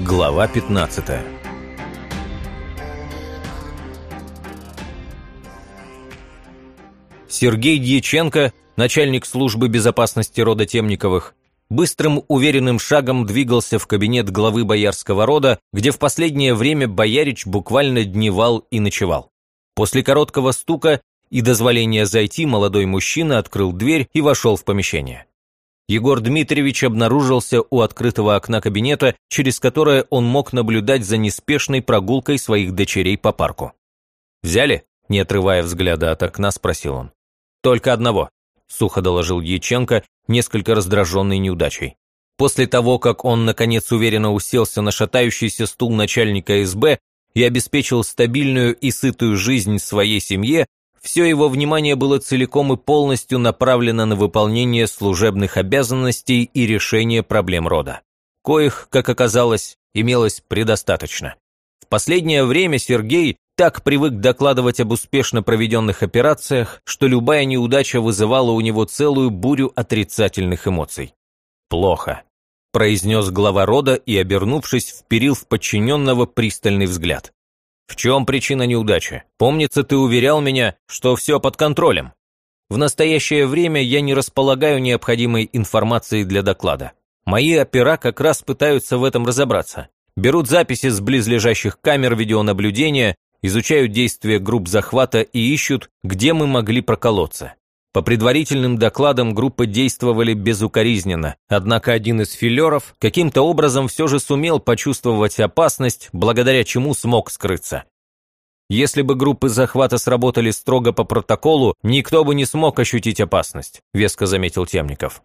Глава 15 Сергей Дьяченко, начальник службы безопасности рода Темниковых, быстрым уверенным шагом двигался в кабинет главы боярского рода, где в последнее время боярич буквально дневал и ночевал. После короткого стука и дозволения зайти молодой мужчина открыл дверь и вошел в помещение. Егор Дмитриевич обнаружился у открытого окна кабинета, через которое он мог наблюдать за неспешной прогулкой своих дочерей по парку. «Взяли?» – не отрывая взгляда от окна, спросил он. «Только одного», – сухо доложил Яченко, несколько раздраженный неудачей. После того, как он, наконец, уверенно уселся на шатающийся стул начальника СБ и обеспечил стабильную и сытую жизнь своей семье, все его внимание было целиком и полностью направлено на выполнение служебных обязанностей и решение проблем рода. Коих, как оказалось, имелось предостаточно. В последнее время Сергей так привык докладывать об успешно проведенных операциях, что любая неудача вызывала у него целую бурю отрицательных эмоций. «Плохо», – произнес глава рода и, обернувшись, вперил в подчиненного пристальный взгляд. «В чем причина неудачи? Помнится, ты уверял меня, что все под контролем. В настоящее время я не располагаю необходимой информацией для доклада. Мои опера как раз пытаются в этом разобраться. Берут записи с близлежащих камер видеонаблюдения, изучают действия групп захвата и ищут, где мы могли проколоться. По предварительным докладам группы действовали безукоризненно, однако один из филеров каким-то образом все же сумел почувствовать опасность, благодаря чему смог скрыться. Если бы группы захвата сработали строго по протоколу, никто бы не смог ощутить опасность, веско заметил Темников.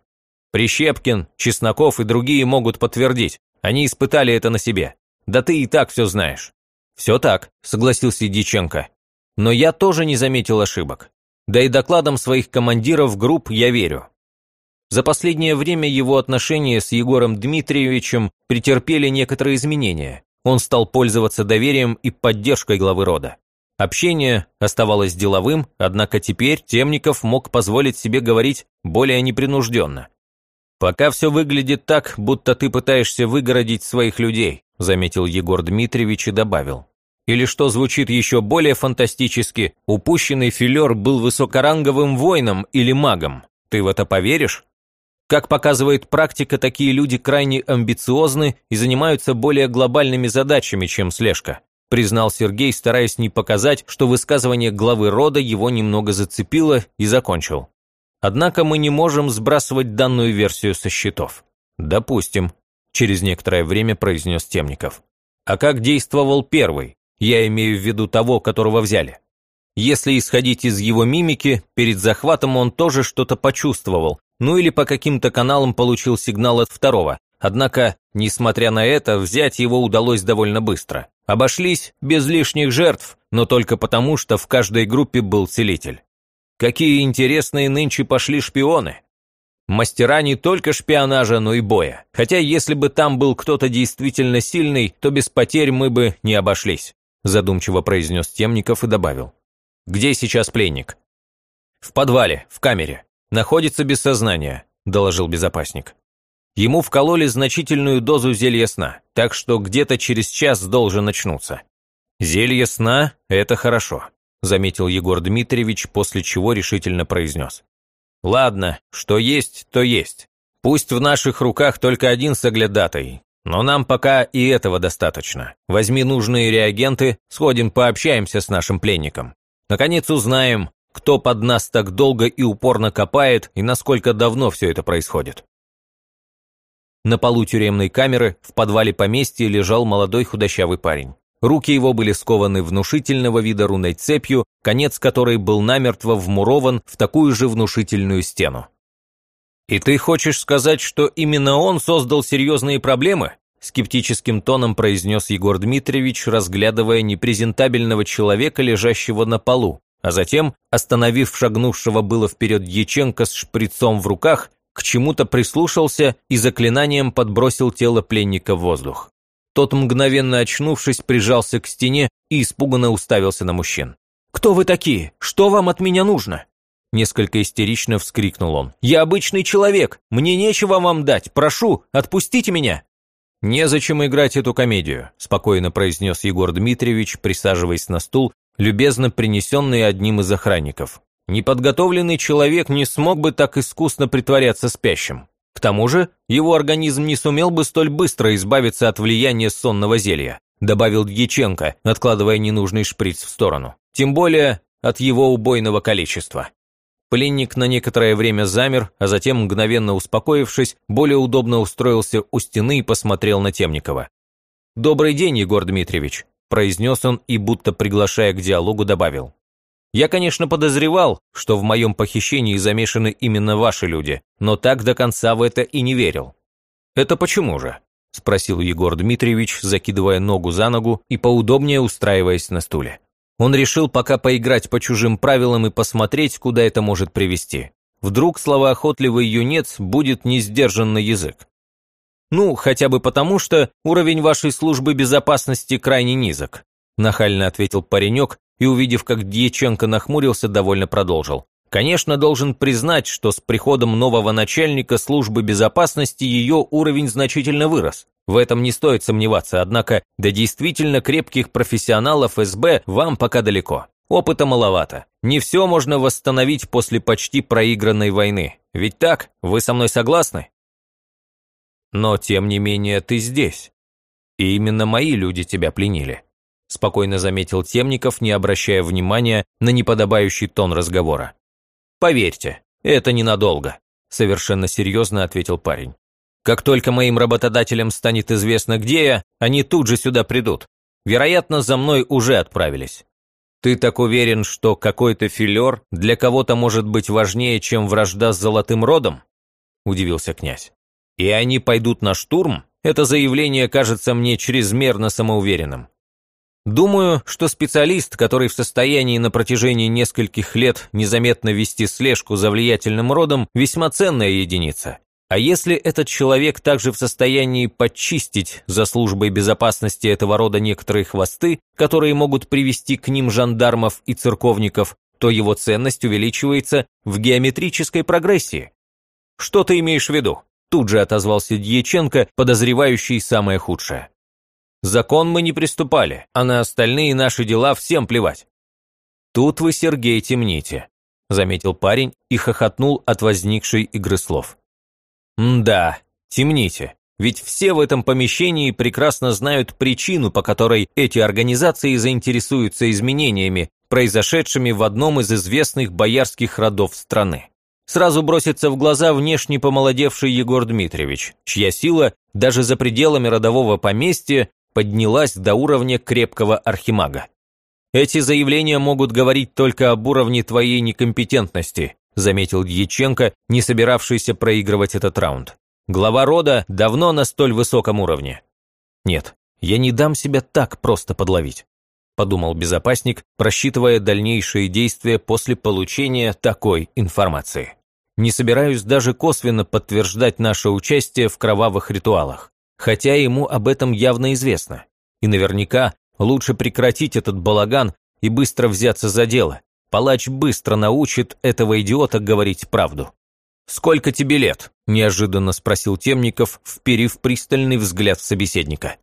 Прищепкин, Чесноков и другие могут подтвердить, они испытали это на себе. Да ты и так все знаешь. Все так, согласился Диченко. Но я тоже не заметил ошибок. Да и докладам своих командиров групп я верю. За последнее время его отношения с Егором Дмитриевичем претерпели некоторые изменения. Он стал пользоваться доверием и поддержкой главы рода. Общение оставалось деловым, однако теперь Темников мог позволить себе говорить более непринужденно. «Пока все выглядит так, будто ты пытаешься выгородить своих людей», заметил Егор Дмитриевич и добавил. Или что звучит еще более фантастически, упущенный филер был высокоранговым воином или магом. Ты в это поверишь? Как показывает практика, такие люди крайне амбициозны и занимаются более глобальными задачами, чем слежка, признал Сергей, стараясь не показать, что высказывание главы рода его немного зацепило и закончил. Однако мы не можем сбрасывать данную версию со счетов. Допустим, через некоторое время произнес Темников. А как действовал первый? Я имею в виду того, которого взяли. Если исходить из его мимики, перед захватом он тоже что-то почувствовал, ну или по каким-то каналам получил сигнал от второго. Однако, несмотря на это, взять его удалось довольно быстро. Обошлись без лишних жертв, но только потому, что в каждой группе был целитель. Какие интересные нынче пошли шпионы. Мастера не только шпионажа, но и боя. Хотя если бы там был кто-то действительно сильный, то без потерь мы бы не обошлись задумчиво произнес Темников и добавил. «Где сейчас пленник?» «В подвале, в камере. Находится без сознания», – доложил безопасник. Ему вкололи значительную дозу зелья сна, так что где-то через час должен очнуться. «Зелье сна – это хорошо», – заметил Егор Дмитриевич, после чего решительно произнес. «Ладно, что есть, то есть. Пусть в наших руках только один соглядатай, но нам пока и этого достаточно. Возьми нужные реагенты, сходим пообщаемся с нашим пленником. Наконец узнаем, кто под нас так долго и упорно копает и насколько давно все это происходит. На полу тюремной камеры в подвале поместья лежал молодой худощавый парень. Руки его были скованы внушительного вида рунной цепью, конец которой был намертво вмурован в такую же внушительную стену. «И ты хочешь сказать, что именно он создал серьезные проблемы?» Скептическим тоном произнес Егор Дмитриевич, разглядывая непрезентабельного человека, лежащего на полу, а затем, остановив шагнувшего было вперед Яченко с шприцом в руках, к чему-то прислушался и заклинанием подбросил тело пленника в воздух. Тот, мгновенно очнувшись, прижался к стене и испуганно уставился на мужчин. «Кто вы такие? Что вам от меня нужно?» Несколько истерично вскрикнул он. «Я обычный человек! Мне нечего вам дать! Прошу, отпустите меня!» «Незачем играть эту комедию», – спокойно произнес Егор Дмитриевич, присаживаясь на стул, любезно принесенный одним из охранников. Неподготовленный человек не смог бы так искусно притворяться спящим. К тому же, его организм не сумел бы столь быстро избавиться от влияния сонного зелья, добавил Дьяченко, откладывая ненужный шприц в сторону. Тем более от его убойного количества. Пленник на некоторое время замер, а затем, мгновенно успокоившись, более удобно устроился у стены и посмотрел на Темникова. «Добрый день, Егор Дмитриевич», – произнес он и, будто приглашая к диалогу, добавил. «Я, конечно, подозревал, что в моем похищении замешаны именно ваши люди, но так до конца в это и не верил». «Это почему же?» – спросил Егор Дмитриевич, закидывая ногу за ногу и поудобнее устраиваясь на стуле. Он решил пока поиграть по чужим правилам и посмотреть, куда это может привести. Вдруг словоохотливый юнец будет не сдержан на язык. «Ну, хотя бы потому, что уровень вашей службы безопасности крайне низок», нахально ответил паренек и, увидев, как Дьяченко нахмурился, довольно продолжил. Конечно, должен признать, что с приходом нового начальника службы безопасности ее уровень значительно вырос. В этом не стоит сомневаться, однако до действительно крепких профессионалов СБ вам пока далеко. Опыта маловато. Не все можно восстановить после почти проигранной войны. Ведь так? Вы со мной согласны? Но, тем не менее, ты здесь. И именно мои люди тебя пленили. Спокойно заметил Темников, не обращая внимания на неподобающий тон разговора. «Поверьте, это ненадолго», – совершенно серьезно ответил парень. Как только моим работодателям станет известно, где я, они тут же сюда придут. Вероятно, за мной уже отправились. Ты так уверен, что какой-то филер для кого-то может быть важнее, чем вражда с золотым родом? Удивился князь. И они пойдут на штурм? Это заявление кажется мне чрезмерно самоуверенным. Думаю, что специалист, который в состоянии на протяжении нескольких лет незаметно вести слежку за влиятельным родом, весьма ценная единица. А если этот человек также в состоянии подчистить за службой безопасности этого рода некоторые хвосты, которые могут привести к ним жандармов и церковников, то его ценность увеличивается в геометрической прогрессии. Что ты имеешь в виду? Тут же отозвался Дьяченко, подозревающий самое худшее. Закон мы не приступали, а на остальные наши дела всем плевать. Тут вы, Сергей, темните, заметил парень и хохотнул от возникшей игры слов. Да, темните. Ведь все в этом помещении прекрасно знают причину, по которой эти организации заинтересуются изменениями, произошедшими в одном из известных боярских родов страны. Сразу бросится в глаза внешне помолодевший Егор Дмитриевич, чья сила даже за пределами родового поместья поднялась до уровня крепкого архимага. Эти заявления могут говорить только об уровне твоей некомпетентности, заметил Дьяченко, не собиравшийся проигрывать этот раунд. Глава рода давно на столь высоком уровне. Нет, я не дам себя так просто подловить, подумал безопасник, просчитывая дальнейшие действия после получения такой информации. Не собираюсь даже косвенно подтверждать наше участие в кровавых ритуалах, хотя ему об этом явно известно. И наверняка лучше прекратить этот балаган и быстро взяться за дело, Палач быстро научит этого идиота говорить правду. «Сколько тебе лет?» – неожиданно спросил Темников, вперив пристальный взгляд собеседника.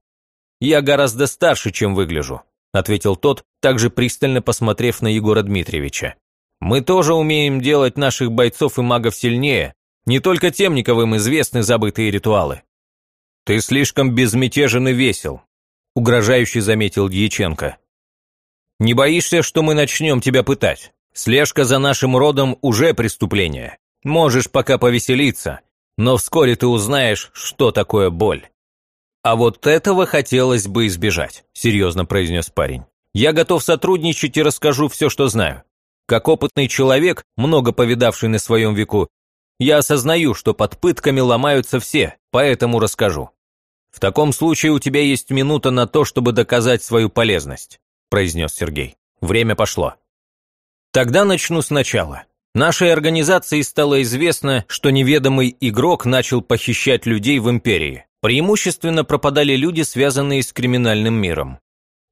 «Я гораздо старше, чем выгляжу», – ответил тот, также пристально посмотрев на Егора Дмитриевича. «Мы тоже умеем делать наших бойцов и магов сильнее, не только Темниковым известны забытые ритуалы». «Ты слишком безмятежен и весел», – угрожающе заметил Дьяченко. Не боишься, что мы начнем тебя пытать? Слежка за нашим родом уже преступление. Можешь пока повеселиться, но вскоре ты узнаешь, что такое боль. А вот этого хотелось бы избежать, серьезно произнес парень. Я готов сотрудничать и расскажу все, что знаю. Как опытный человек, много повидавший на своем веку, я осознаю, что под пытками ломаются все, поэтому расскажу. В таком случае у тебя есть минута на то, чтобы доказать свою полезность произнес Сергей. Время пошло. Тогда начну сначала. Нашей организации стало известно, что неведомый игрок начал похищать людей в империи. Преимущественно пропадали люди, связанные с криминальным миром.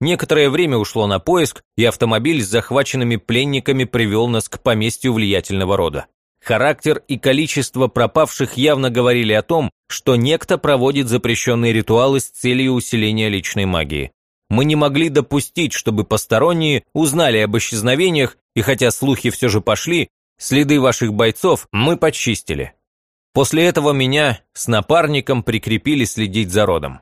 Некоторое время ушло на поиск, и автомобиль с захваченными пленниками привел нас к поместью влиятельного рода. Характер и количество пропавших явно говорили о том, что некто проводит запрещенные ритуалы с целью усиления личной магии. Мы не могли допустить, чтобы посторонние узнали об исчезновениях, и хотя слухи все же пошли, следы ваших бойцов мы почистили. После этого меня с напарником прикрепили следить за родом.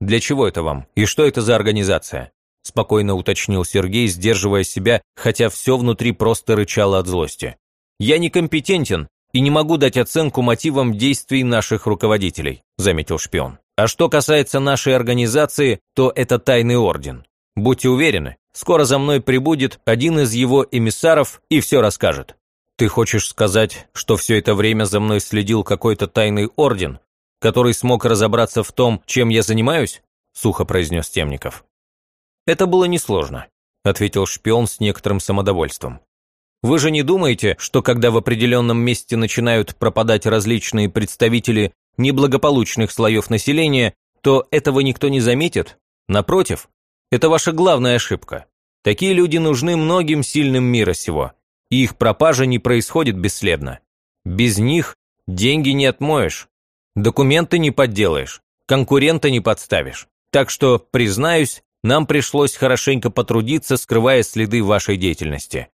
«Для чего это вам? И что это за организация?» спокойно уточнил Сергей, сдерживая себя, хотя все внутри просто рычало от злости. «Я некомпетентен и не могу дать оценку мотивам действий наших руководителей», заметил шпион. «А что касается нашей организации, то это тайный орден. Будьте уверены, скоро за мной прибудет один из его эмиссаров и все расскажет». «Ты хочешь сказать, что все это время за мной следил какой-то тайный орден, который смог разобраться в том, чем я занимаюсь?» сухо произнес Темников. «Это было несложно», ответил шпион с некоторым самодовольством. Вы же не думаете, что когда в определенном месте начинают пропадать различные представители неблагополучных слоев населения, то этого никто не заметит? Напротив, это ваша главная ошибка. Такие люди нужны многим сильным мира сего, и их пропажа не происходит бесследно. Без них деньги не отмоешь, документы не подделаешь, конкурента не подставишь. Так что, признаюсь, нам пришлось хорошенько потрудиться, скрывая следы вашей деятельности.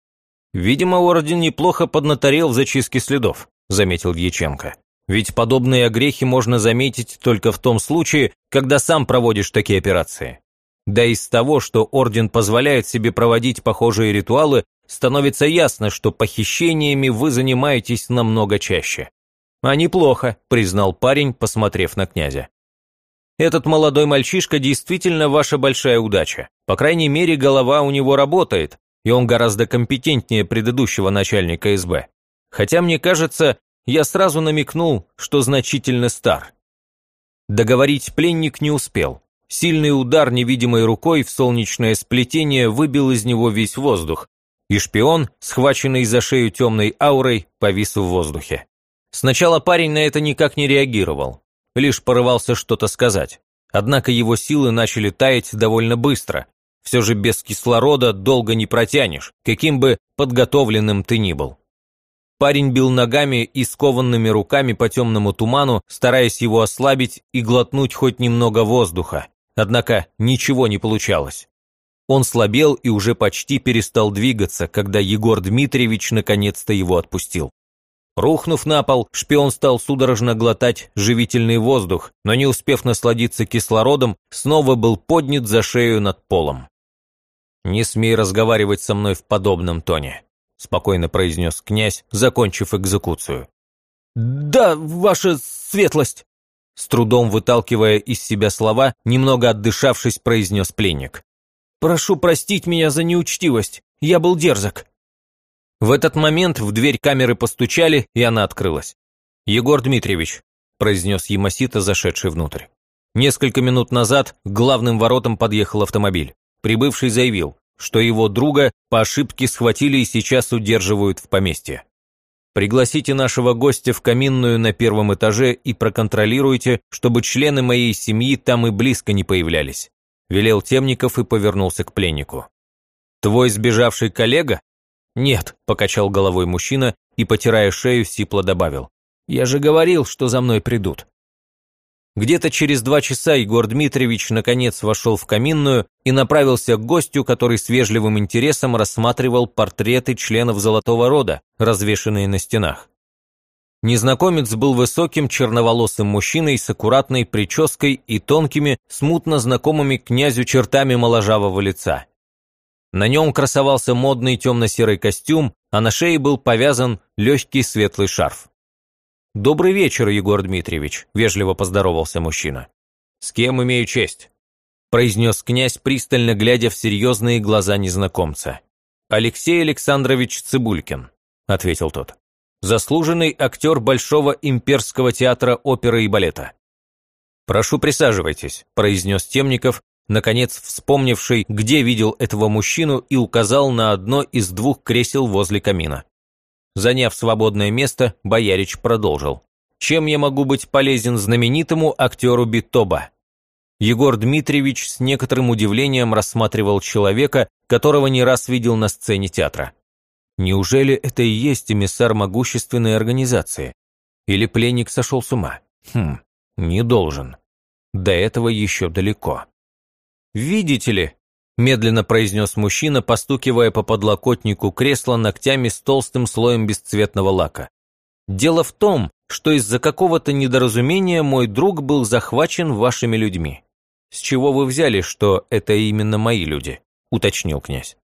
«Видимо, Орден неплохо поднаторел в зачистке следов», – заметил Дьяченко. «Ведь подобные огрехи можно заметить только в том случае, когда сам проводишь такие операции. Да из того, что Орден позволяет себе проводить похожие ритуалы, становится ясно, что похищениями вы занимаетесь намного чаще». «А неплохо», – признал парень, посмотрев на князя. «Этот молодой мальчишка действительно ваша большая удача. По крайней мере, голова у него работает, и он гораздо компетентнее предыдущего начальника СБ. Хотя, мне кажется, я сразу намекнул, что значительно стар. Договорить пленник не успел. Сильный удар невидимой рукой в солнечное сплетение выбил из него весь воздух, и шпион, схваченный за шею темной аурой, повис в воздухе. Сначала парень на это никак не реагировал, лишь порывался что-то сказать. Однако его силы начали таять довольно быстро, все же без кислорода долго не протянешь, каким бы подготовленным ты ни был. Парень бил ногами и скованными руками по темному туману, стараясь его ослабить и глотнуть хоть немного воздуха. Однако ничего не получалось. Он слабел и уже почти перестал двигаться, когда Егор Дмитриевич наконец-то его отпустил. Рухнув на пол, шпион стал судорожно глотать живительный воздух, но не успев насладиться кислородом, снова был поднят за шею над полом. «Не смей разговаривать со мной в подобном тоне», спокойно произнес князь, закончив экзекуцию. «Да, ваша светлость!» С трудом выталкивая из себя слова, немного отдышавшись, произнес пленник. «Прошу простить меня за неучтивость, я был дерзок». В этот момент в дверь камеры постучали, и она открылась. «Егор Дмитриевич», – произнес Ямасита, зашедший внутрь. Несколько минут назад к главным воротам подъехал автомобиль. Прибывший заявил, что его друга по ошибке схватили и сейчас удерживают в поместье. Пригласите нашего гостя в каминную на первом этаже и проконтролируйте, чтобы члены моей семьи там и близко не появлялись», велел Темников и повернулся к пленнику. «Твой сбежавший коллега?» «Нет», – покачал головой мужчина и, потирая шею, сипло добавил. «Я же говорил, что за мной придут». Где-то через два часа Егор Дмитриевич наконец вошел в каминную и направился к гостю, который с вежливым интересом рассматривал портреты членов Золотого Рода, развешанные на стенах. Незнакомец был высоким черноволосым мужчиной с аккуратной прической и тонкими, смутно знакомыми князю чертами моложавого лица. На нем красовался модный темно-серый костюм, а на шее был повязан легкий светлый шарф. «Добрый вечер, Егор Дмитриевич», – вежливо поздоровался мужчина. «С кем имею честь?» – произнес князь, пристально глядя в серьезные глаза незнакомца. «Алексей Александрович Цибулькин», – ответил тот. «Заслуженный актер Большого имперского театра оперы и балета». «Прошу, присаживайтесь», – произнес Темников, наконец вспомнивший, где видел этого мужчину и указал на одно из двух кресел возле камина. Заняв свободное место, Боярич продолжил. «Чем я могу быть полезен знаменитому актеру Битоба?» Егор Дмитриевич с некоторым удивлением рассматривал человека, которого не раз видел на сцене театра. Неужели это и есть эмиссар могущественной организации? Или пленник сошел с ума? Хм, не должен. До этого еще далеко. «Видите ли», – медленно произнес мужчина, постукивая по подлокотнику кресла ногтями с толстым слоем бесцветного лака. «Дело в том, что из-за какого-то недоразумения мой друг был захвачен вашими людьми. С чего вы взяли, что это именно мои люди?» – уточнил князь.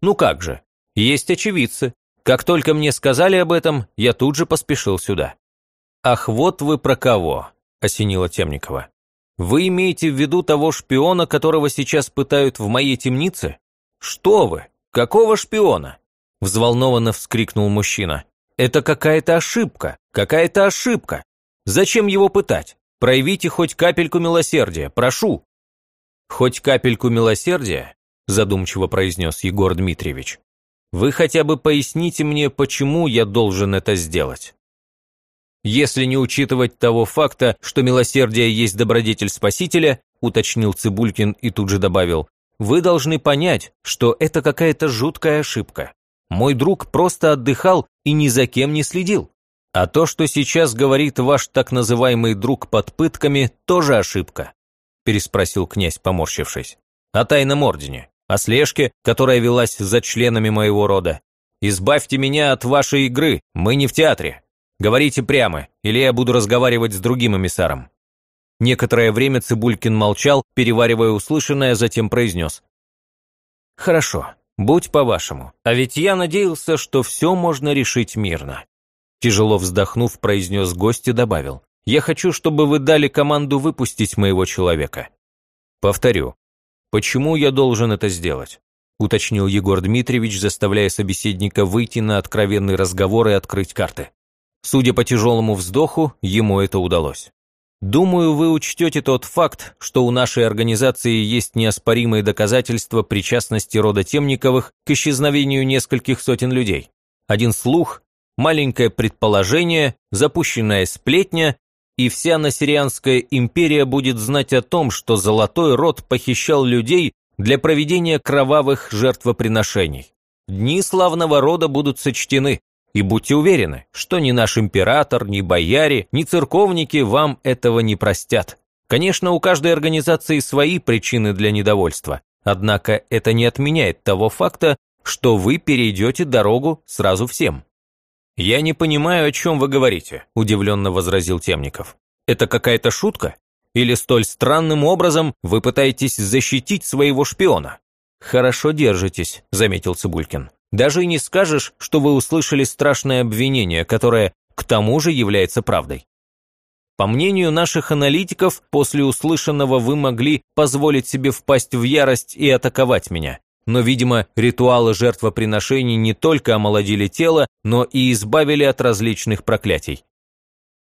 «Ну как же, есть очевидцы. Как только мне сказали об этом, я тут же поспешил сюда». «Ах, вот вы про кого», – осенила Темникова. «Вы имеете в виду того шпиона, которого сейчас пытают в моей темнице?» «Что вы? Какого шпиона?» – взволнованно вскрикнул мужчина. «Это какая-то ошибка, какая-то ошибка. Зачем его пытать? Проявите хоть капельку милосердия, прошу». «Хоть капельку милосердия?» – задумчиво произнес Егор Дмитриевич. Вы хотя бы поясните мне, почему я должен это сделать. Если не учитывать того факта, что милосердие есть добродетель Спасителя, уточнил Цибулькин и тут же добавил, вы должны понять, что это какая-то жуткая ошибка. Мой друг просто отдыхал и ни за кем не следил. А то, что сейчас говорит ваш так называемый друг под пытками, тоже ошибка, переспросил князь, поморщившись. О тайном ордене о слежке, которая велась за членами моего рода. Избавьте меня от вашей игры, мы не в театре. Говорите прямо, или я буду разговаривать с другим эмиссаром». Некоторое время Цибулькин молчал, переваривая услышанное, затем произнес. «Хорошо, будь по-вашему. А ведь я надеялся, что все можно решить мирно». Тяжело вздохнув, произнес гость и добавил. «Я хочу, чтобы вы дали команду выпустить моего человека». Повторю, «Почему я должен это сделать?» – уточнил Егор Дмитриевич, заставляя собеседника выйти на откровенный разговор и открыть карты. Судя по тяжелому вздоху, ему это удалось. Думаю, вы учтете тот факт, что у нашей организации есть неоспоримые доказательства причастности рода Темниковых к исчезновению нескольких сотен людей. Один слух, маленькое предположение, запущенная сплетня, и вся Насирианская империя будет знать о том, что Золотой Род похищал людей для проведения кровавых жертвоприношений. Дни славного рода будут сочтены, и будьте уверены, что ни наш император, ни бояре, ни церковники вам этого не простят. Конечно, у каждой организации свои причины для недовольства, однако это не отменяет того факта, что вы перейдете дорогу сразу всем. «Я не понимаю, о чем вы говорите», – удивленно возразил Темников. «Это какая-то шутка? Или столь странным образом вы пытаетесь защитить своего шпиона?» «Хорошо держитесь», – заметил Цибулькин. «Даже и не скажешь, что вы услышали страшное обвинение, которое, к тому же, является правдой. По мнению наших аналитиков, после услышанного вы могли позволить себе впасть в ярость и атаковать меня. Но, видимо, ритуалы жертвоприношений не только омолодили тело, но и избавили от различных проклятий.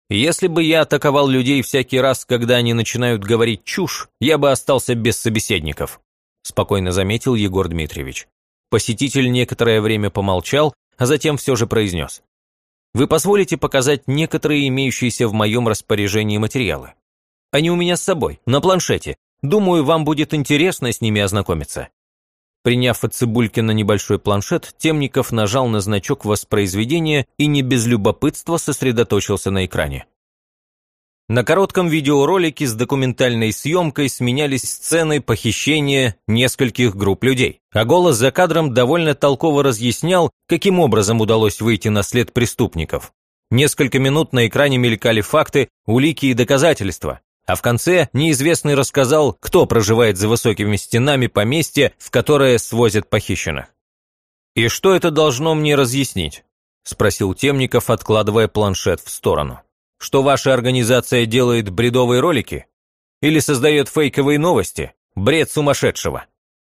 Если бы я атаковал людей всякий раз, когда они начинают говорить чушь, я бы остался без собеседников», спокойно заметил Егор Дмитриевич. Посетитель некоторое время помолчал, а затем все же произнес. «Вы позволите показать некоторые имеющиеся в моем распоряжении материалы? Они у меня с собой, на планшете. Думаю, вам будет интересно с ними ознакомиться». Приняв от Цибулькина небольшой планшет, Темников нажал на значок воспроизведения и не без любопытства сосредоточился на экране. На коротком видеоролике с документальной съемкой сменялись сцены похищения нескольких групп людей, а голос за кадром довольно толково разъяснял, каким образом удалось выйти на след преступников. Несколько минут на экране мелькали факты, улики и доказательства, а в конце неизвестный рассказал, кто проживает за высокими стенами поместья, в которое свозят похищенных. «И что это должно мне разъяснить?» – спросил Темников, откладывая планшет в сторону. «Что ваша организация делает бредовые ролики? Или создает фейковые новости? Бред сумасшедшего!»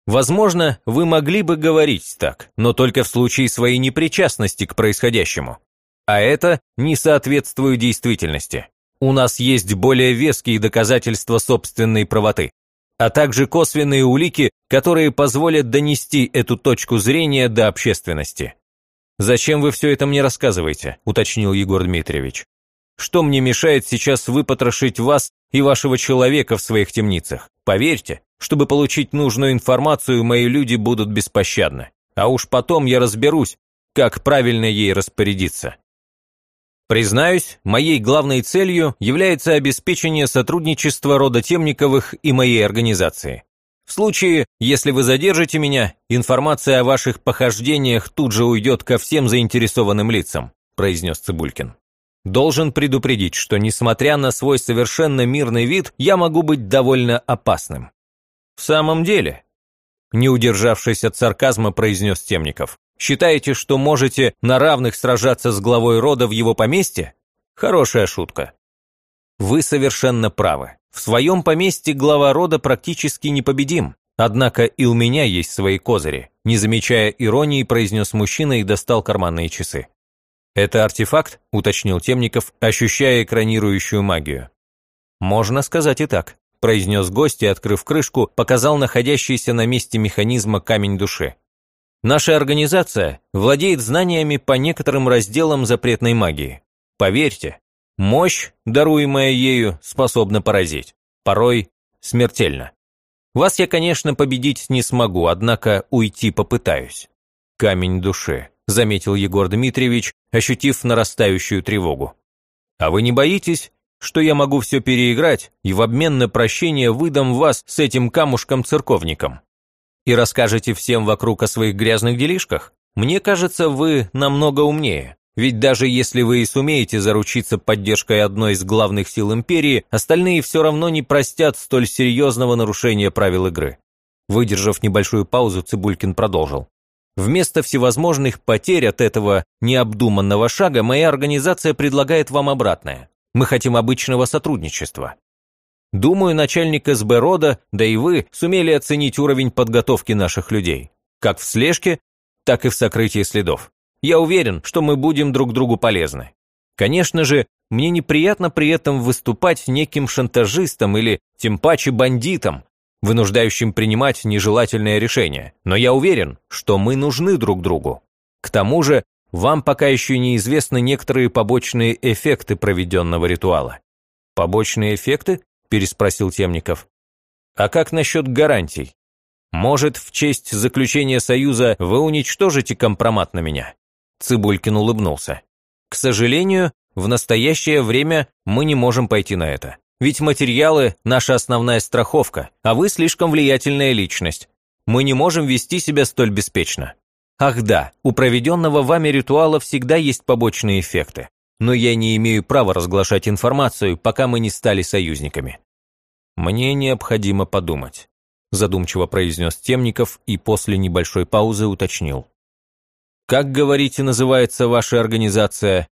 Возможно, вы могли бы говорить так, но только в случае своей непричастности к происходящему. А это не соответствует действительности. У нас есть более веские доказательства собственной правоты, а также косвенные улики, которые позволят донести эту точку зрения до общественности. «Зачем вы все это мне рассказываете?» – уточнил Егор Дмитриевич. «Что мне мешает сейчас выпотрошить вас и вашего человека в своих темницах? Поверьте, чтобы получить нужную информацию, мои люди будут беспощадны. А уж потом я разберусь, как правильно ей распорядиться. Признаюсь, моей главной целью является обеспечение сотрудничества рода Темниковых и моей организации. В случае, если вы задержите меня, информация о ваших похождениях тут же уйдет ко всем заинтересованным лицам», произнес Цибулькин. «Должен предупредить, что, несмотря на свой совершенно мирный вид, я могу быть довольно опасным». «В самом деле?» Не удержавшись от сарказма, произнес Темников. Считаете, что можете на равных сражаться с главой рода в его поместье? Хорошая шутка. Вы совершенно правы. В своем поместье глава рода практически непобедим. Однако и у меня есть свои козыри. Не замечая иронии, произнес мужчина и достал карманные часы. «Это артефакт?» – уточнил Темников, ощущая экранирующую магию. «Можно сказать и так», – произнес гость и, открыв крышку, показал находящийся на месте механизма камень души. Наша организация владеет знаниями по некоторым разделам запретной магии. Поверьте, мощь, даруемая ею, способна поразить. Порой смертельно. Вас я, конечно, победить не смогу, однако уйти попытаюсь. Камень души, заметил Егор Дмитриевич, ощутив нарастающую тревогу. А вы не боитесь, что я могу все переиграть и в обмен на прощение выдам вас с этим камушком-церковником? и расскажете всем вокруг о своих грязных делишках? Мне кажется, вы намного умнее. Ведь даже если вы и сумеете заручиться поддержкой одной из главных сил империи, остальные все равно не простят столь серьезного нарушения правил игры. Выдержав небольшую паузу, Цибулькин продолжил. Вместо всевозможных потерь от этого необдуманного шага моя организация предлагает вам обратное. Мы хотим обычного сотрудничества. Думаю, начальник СБ рода, да и вы, сумели оценить уровень подготовки наших людей. Как в слежке, так и в сокрытии следов. Я уверен, что мы будем друг другу полезны. Конечно же, мне неприятно при этом выступать неким шантажистом или тем паче бандитом, вынуждающим принимать нежелательное решение. Но я уверен, что мы нужны друг другу. К тому же, вам пока еще неизвестны некоторые побочные эффекты проведенного ритуала. Побочные эффекты? – переспросил Темников. «А как насчет гарантий? Может, в честь заключения союза вы уничтожите компромат на меня?» Цыбулькин улыбнулся. «К сожалению, в настоящее время мы не можем пойти на это. Ведь материалы – наша основная страховка, а вы слишком влиятельная личность. Мы не можем вести себя столь беспечно. Ах да, у проведенного вами ритуала всегда есть побочные эффекты но я не имею права разглашать информацию, пока мы не стали союзниками. Мне необходимо подумать, задумчиво произнес Темников и после небольшой паузы уточнил. Как, говорите, называется ваша организация?